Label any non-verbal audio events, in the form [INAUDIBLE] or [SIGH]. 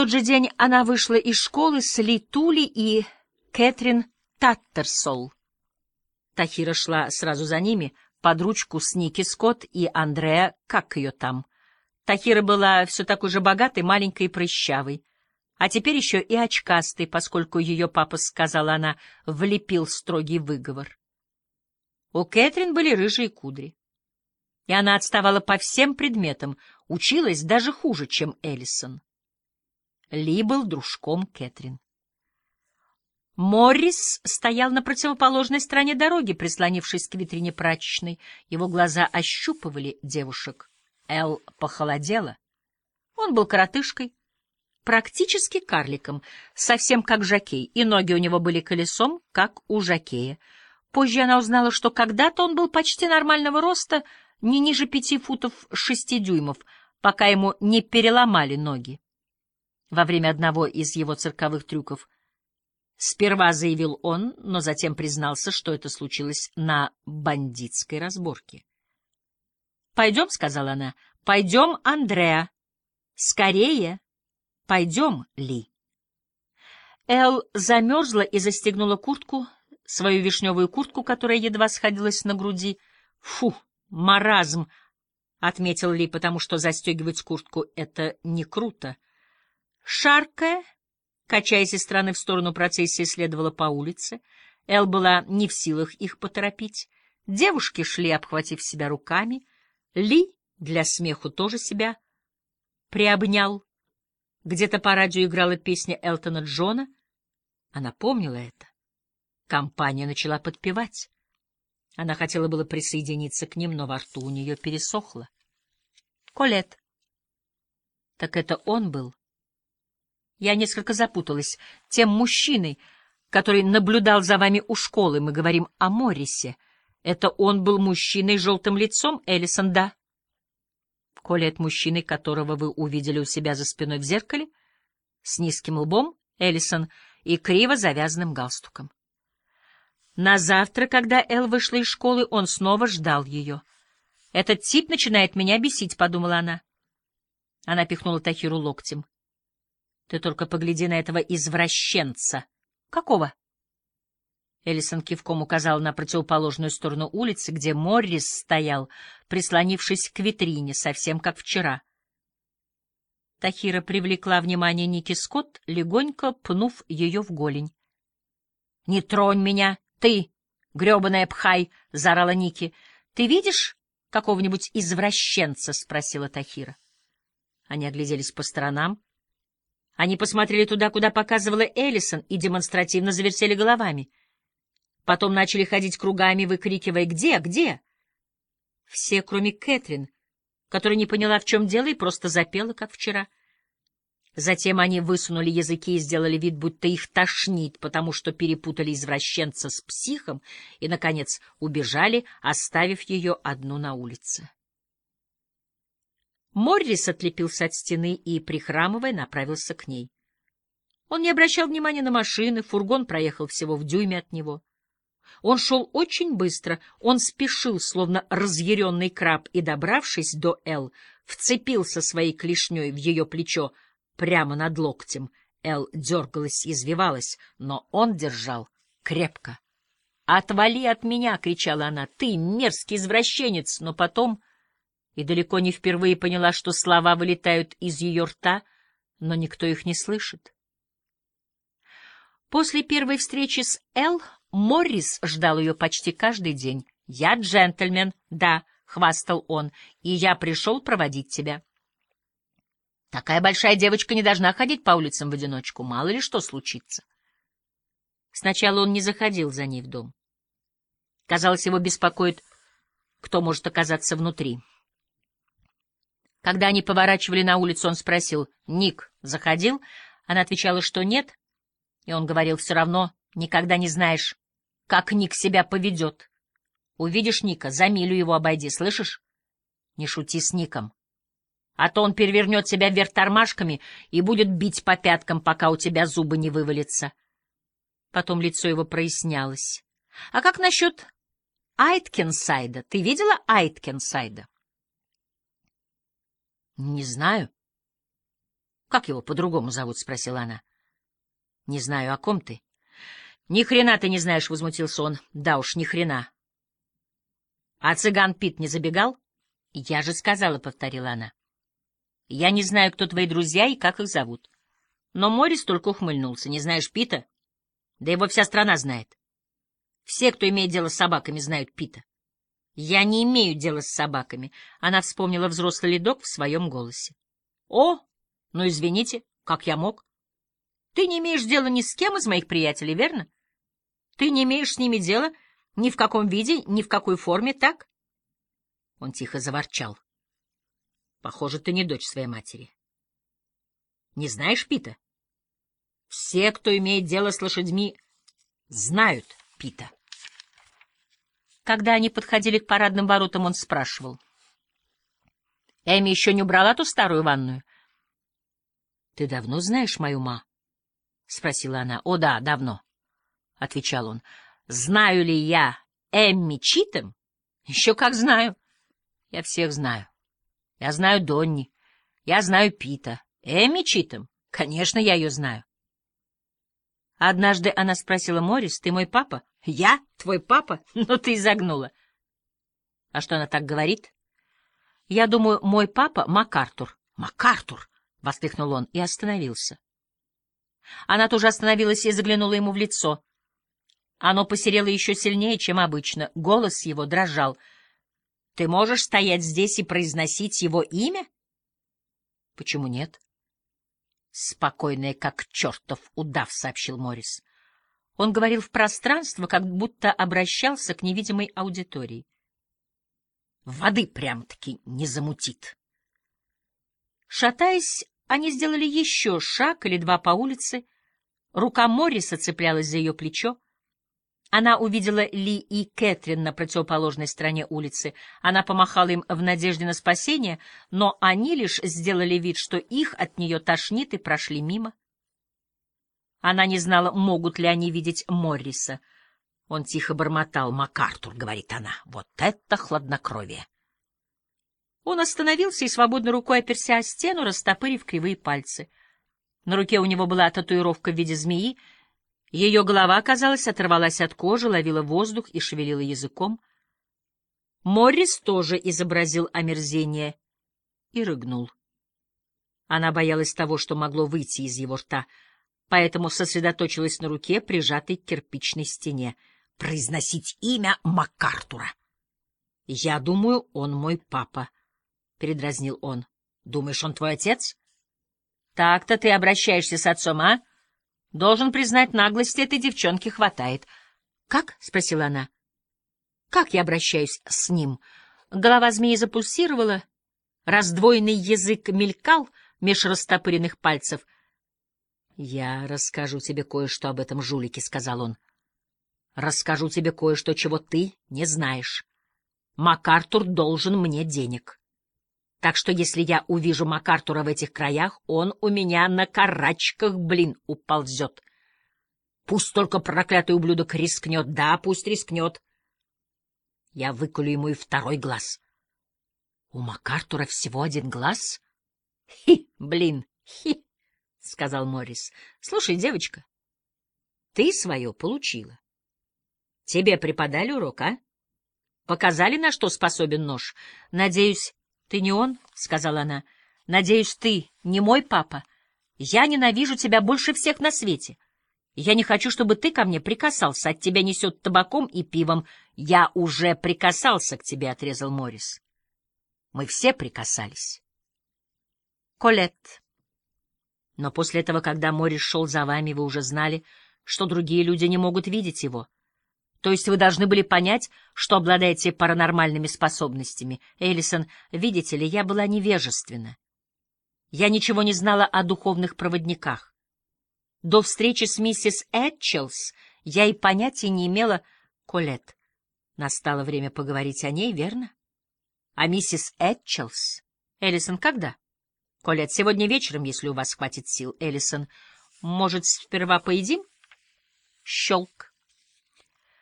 тот же день она вышла из школы с Ли Тули и Кэтрин Таттерсол. Тахира шла сразу за ними, под ручку с Ники Скотт и Андреа, как ее там. Тахира была все такой же богатой, маленькой и прыщавой. А теперь еще и очкастой, поскольку ее папа, сказала она, влепил строгий выговор. У Кэтрин были рыжие кудри. И она отставала по всем предметам, училась даже хуже, чем Эллисон. Ли был дружком Кэтрин. Моррис стоял на противоположной стороне дороги, прислонившись к витрине прачечной. Его глаза ощупывали девушек. Эл похолодела. Он был коротышкой, практически карликом, совсем как Жакей, и ноги у него были колесом, как у Жакея. Позже она узнала, что когда-то он был почти нормального роста, не ниже пяти футов шести дюймов, пока ему не переломали ноги. Во время одного из его цирковых трюков сперва заявил он, но затем признался, что это случилось на бандитской разборке. «Пойдем», — сказала она, — «пойдем, Андреа. Скорее, пойдем, Ли». Эл замерзла и застегнула куртку, свою вишневую куртку, которая едва сходилась на груди. «Фу, маразм!» — отметил Ли, потому что застегивать куртку — это не круто. Шаркая, качаясь из стороны в сторону, процессия следовала по улице. Эл была не в силах их поторопить. Девушки шли, обхватив себя руками. Ли для смеху тоже себя приобнял. Где-то по радио играла песня Элтона Джона. Она помнила это. Компания начала подпевать. Она хотела было присоединиться к ним, но во рту у нее пересохло. Колет. Так это он был. Я несколько запуталась. Тем мужчиной, который наблюдал за вами у школы, мы говорим о Моррисе. Это он был мужчиной с желтым лицом, Эллисон, да? Колет мужчиной, которого вы увидели у себя за спиной в зеркале, с низким лбом, Эллисон, и криво завязанным галстуком. На завтра, когда Эл вышла из школы, он снова ждал ее. «Этот тип начинает меня бесить», — подумала она. Она пихнула Тахиру локтем. «Ты только погляди на этого извращенца». «Какого?» Эллисон кивком указал на противоположную сторону улицы, где Моррис стоял, прислонившись к витрине, совсем как вчера. Тахира привлекла внимание Ники Скотт, легонько пнув ее в голень. — Не тронь меня! «Ты, гребаная пхай!» — заорала Ники. «Ты видишь какого-нибудь извращенца?» — спросила Тахира. Они огляделись по сторонам. Они посмотрели туда, куда показывала Эллисон, и демонстративно завертели головами. Потом начали ходить кругами, выкрикивая «Где? Где?». Все, кроме Кэтрин, которая не поняла, в чем дело, и просто запела, как вчера — Затем они высунули языки и сделали вид, будто их тошнит, потому что перепутали извращенца с психом, и, наконец, убежали, оставив ее одну на улице. Моррис отлепился от стены и, прихрамывая, направился к ней. Он не обращал внимания на машины, фургон проехал всего в дюйме от него. Он шел очень быстро, он спешил, словно разъяренный краб, и, добравшись до Эл, вцепился своей клешней в ее плечо, прямо над локтем. Эл дергалась и извивалась, но он держал крепко. «Отвали от меня!» — кричала она. «Ты мерзкий извращенец!» Но потом, и далеко не впервые поняла, что слова вылетают из ее рта, но никто их не слышит. После первой встречи с Эл Моррис ждал ее почти каждый день. «Я джентльмен, да», — хвастал он, — «и я пришел проводить тебя». Такая большая девочка не должна ходить по улицам в одиночку, мало ли что случится. Сначала он не заходил за ней в дом. Казалось, его беспокоит, кто может оказаться внутри. Когда они поворачивали на улицу, он спросил, «Ник, заходил?» Она отвечала, что нет, и он говорил, «Все равно никогда не знаешь, как Ник себя поведет. Увидишь Ника, за милю его обойди, слышишь? Не шути с Ником а то он перевернет себя вверх тормашками и будет бить по пяткам, пока у тебя зубы не вывалятся. Потом лицо его прояснялось. — А как насчет Айткинсайда? Ты видела Айткинсайда? — Не знаю. Как его по-другому зовут? — спросила она. — Не знаю, о ком ты. — Ни хрена ты не знаешь, — возмутился он. — Да уж, ни хрена. — А цыган Пит не забегал? — Я же сказала, — повторила она. — Я не знаю, кто твои друзья и как их зовут. Но Морис только ухмыльнулся. Не знаешь Пита? Да его вся страна знает. Все, кто имеет дело с собаками, знают Пита. Я не имею дела с собаками. Она вспомнила взрослый ледок в своем голосе. О, ну извините, как я мог? Ты не имеешь дела ни с кем из моих приятелей, верно? Ты не имеешь с ними дела ни в каком виде, ни в какой форме, так? Он тихо заворчал. Похоже, ты не дочь своей матери. Не знаешь Пита? Все, кто имеет дело с лошадьми, знают Пита. Когда они подходили к парадным воротам, он спрашивал. — Эми еще не убрала ту старую ванную? — Ты давно знаешь мою ма? — спросила она. — О, да, давно, — отвечал он. — Знаю ли я Эмми Читем? — Еще как знаю. Я всех знаю. Я знаю Донни. Я знаю Пита. Эмми Читем? Конечно, я ее знаю. Однажды она спросила Морис, ты мой папа? Я? Твой папа? [LAUGHS] Ну ты изогнула. А что она так говорит? Я думаю, мой папа МакАртур. МакАртур! — воскликнул он и остановился. Она тоже остановилась и заглянула ему в лицо. Оно посерело еще сильнее, чем обычно. Голос его дрожал. — Ты можешь стоять здесь и произносить его имя? — Почему нет? — Спокойная, как чертов удав, — сообщил Моррис. Он говорил в пространство, как будто обращался к невидимой аудитории. Воды прям-таки не замутит. Шатаясь, они сделали еще шаг или два по улице. Рука Морриса цеплялась за ее плечо. Она увидела Ли и Кэтрин на противоположной стороне улицы. Она помахала им в надежде на спасение, но они лишь сделали вид, что их от нее тошнит, и прошли мимо. Она не знала, могут ли они видеть Морриса. Он тихо бормотал. «МакАртур», — говорит она, — «вот это хладнокровие!» Он остановился и свободной рукой оперся о стену, растопырив кривые пальцы. На руке у него была татуировка в виде змеи — ее голова, казалось, оторвалась от кожи, ловила воздух и шевелила языком. Моррис тоже изобразил омерзение и рыгнул. Она боялась того, что могло выйти из его рта, поэтому сосредоточилась на руке, прижатой к кирпичной стене. Произносить имя МакАртура. — Я думаю, он мой папа, — передразнил он. — Думаешь, он твой отец? — Так-то ты обращаешься с отцом, а? — Должен признать, наглости этой девчонки хватает. — Как? — спросила она. — Как я обращаюсь с ним? Голова змеи запульсировала, раздвоенный язык мелькал меж растопыренных пальцев. — Я расскажу тебе кое-что об этом жулике, — сказал он. — Расскажу тебе кое-что, чего ты не знаешь. МакАртур должен мне денег. Так что если я увижу МакАртура в этих краях, он у меня на карачках, блин, уползет. Пусть только проклятый ублюдок рискнет, да, пусть рискнет. Я выколю ему и второй глаз. У МакАртура всего один глаз? Хи, блин, хи, — сказал Моррис. Слушай, девочка, ты свое получила. Тебе преподали урок, а? Показали, на что способен нож? Надеюсь, «Ты не он?» — сказала она. «Надеюсь, ты не мой папа. Я ненавижу тебя больше всех на свете. Я не хочу, чтобы ты ко мне прикасался. От тебя несет табаком и пивом. Я уже прикасался к тебе», — отрезал Моррис. «Мы все прикасались». Колет. Но после этого, когда Моррис шел за вами, вы уже знали, что другие люди не могут видеть его. То есть вы должны были понять, что обладаете паранормальными способностями. Эллисон, видите ли, я была невежественна. Я ничего не знала о духовных проводниках. До встречи с миссис Этчелс я и понятия не имела... Колет, настало время поговорить о ней, верно? А миссис Этчелс? Эллисон, когда? Колет, сегодня вечером, если у вас хватит сил. Эллисон, может, сперва поедим? Щелк.